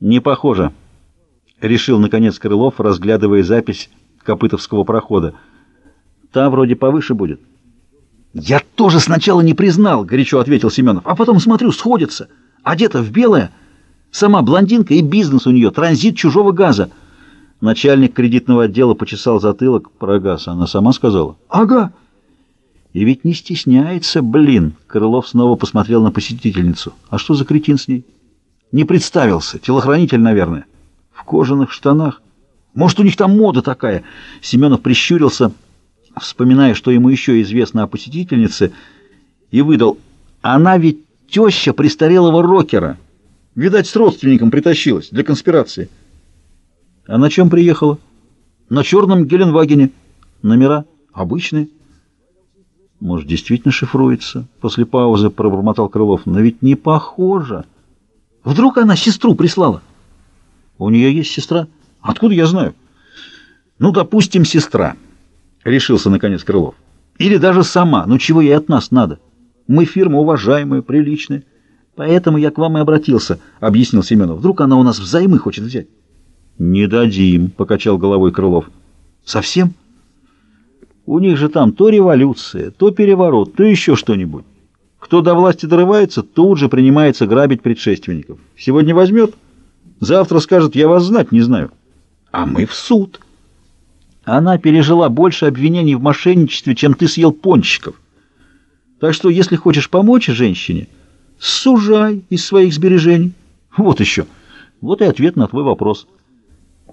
Не похоже, решил наконец Крылов, разглядывая запись Копытовского прохода. Та вроде повыше будет. Я тоже сначала не признал, горячо ответил Семенов, а потом смотрю, сходится. Одета в белое, сама блондинка и бизнес у нее, транзит чужого газа. Начальник кредитного отдела почесал затылок про газ. Она сама сказала. Ага. И ведь не стесняется, блин. Крылов снова посмотрел на посетительницу. А что за кретин с ней? Не представился. Телохранитель, наверное. В кожаных штанах. Может, у них там мода такая? Семенов прищурился, вспоминая, что ему еще известно о посетительнице, и выдал. Она ведь теща престарелого рокера. Видать, с родственником притащилась для конспирации. А на чем приехала? На черном Геленвагене. Номера? Обычные. Может, действительно шифруется? После паузы пробормотал Крылов. Но ведь не похоже. Вдруг она сестру прислала? У нее есть сестра? Откуда я знаю? Ну, допустим, сестра. Решился, наконец, Крылов. Или даже сама. Ну, чего ей от нас надо? Мы фирма уважаемая, приличная. Поэтому я к вам и обратился, объяснил Семенов. Вдруг она у нас взаймы хочет взять? «Не дадим», — покачал головой Крылов. «Совсем?» «У них же там то революция, то переворот, то еще что-нибудь. Кто до власти дорывается, тут же принимается грабить предшественников. Сегодня возьмет, завтра скажет, я вас знать не знаю. А мы в суд». Она пережила больше обвинений в мошенничестве, чем ты съел пончиков. Так что, если хочешь помочь женщине, сужай из своих сбережений. Вот еще. Вот и ответ на твой вопрос.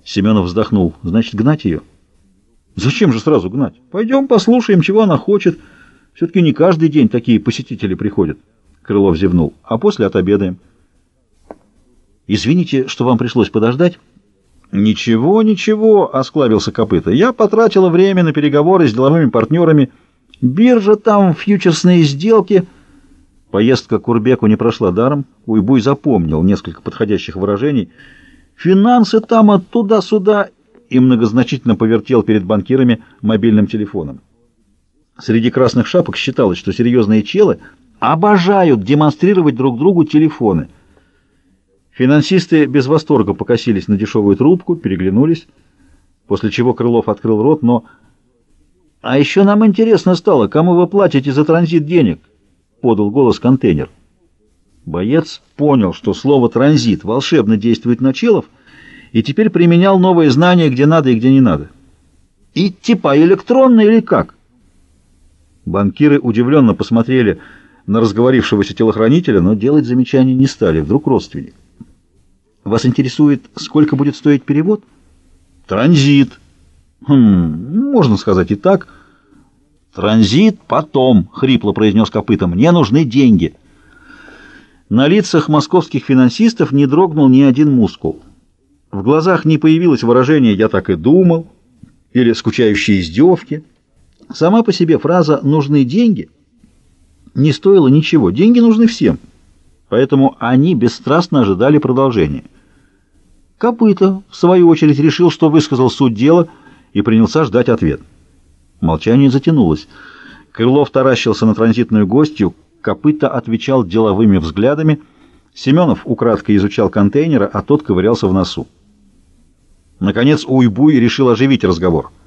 Семенов вздохнул. Значит, гнать ее? Зачем же сразу гнать? Пойдем послушаем, чего она хочет. Все-таки не каждый день такие посетители приходят. Крылов зевнул. А после отобедаем. Извините, что вам пришлось подождать. Ничего, ничего, осклабился копыта. Я потратила время на переговоры с деловыми партнерами. Биржа там, фьючерсные сделки. Поездка к Урбеку не прошла даром. Уйбуй запомнил несколько подходящих выражений — Финансы там оттуда-сюда, и многозначительно повертел перед банкирами мобильным телефоном. Среди красных шапок считалось, что серьезные челы обожают демонстрировать друг другу телефоны. Финансисты без восторга покосились на дешевую трубку, переглянулись, после чего Крылов открыл рот, но... «А еще нам интересно стало, кому вы платите за транзит денег?» — подал голос контейнер. Боец понял, что слово «транзит» волшебно действует на челов, и теперь применял новые знания, где надо и где не надо. И типа электронно или как? Банкиры удивленно посмотрели на разговорившегося телохранителя, но делать замечания не стали. Вдруг родственник. Вас интересует, сколько будет стоить перевод? Транзит. Хм, можно сказать и так. Транзит потом, хрипло произнес копытом. Мне нужны деньги. На лицах московских финансистов не дрогнул ни один мускул. В глазах не появилось выражение «я так и думал» или скучающие издевки. Сама по себе фраза «нужны деньги» не стоила ничего. Деньги нужны всем. Поэтому они бесстрастно ожидали продолжения. Копыта, в свою очередь, решил, что высказал суть дела и принялся ждать ответ. Молчание затянулось. Крылов таращился на транзитную гостью, Копыта отвечал деловыми взглядами. Семенов украдкой изучал контейнера, а тот ковырялся в носу. Наконец Уйбуй решил оживить разговор —